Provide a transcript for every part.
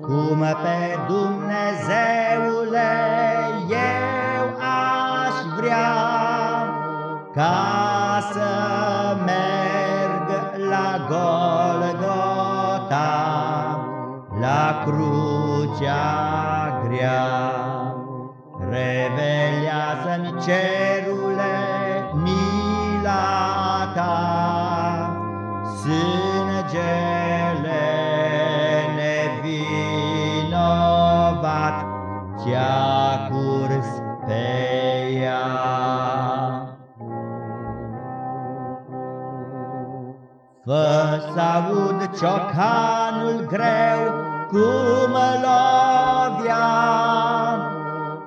pe Dumnezeule eu aș vrea ca să merg la Golgota, la crucea grea. Revelează-mi cerule mila ta, sângele Fă să aud ciocanul greu cum lovia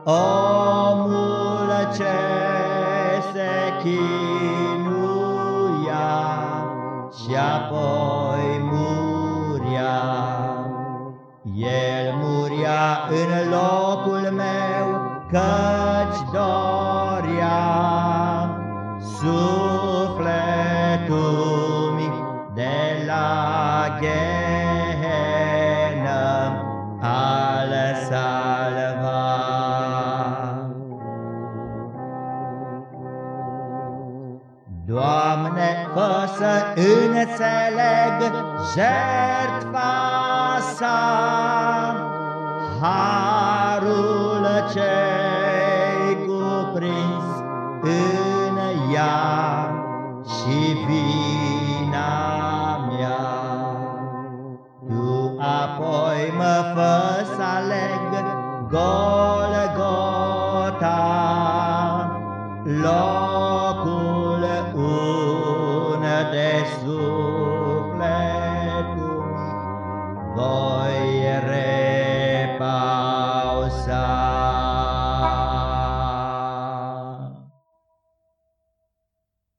omul ce se chinuia și apoi muria. El muria în locul meu căci doria sufletul Doamne, fă să înțeleg jertfa sa, harul ce-i cuprins în ea și vina mea. Tu apoi mă fă să aleg Golgota, locul Jesús.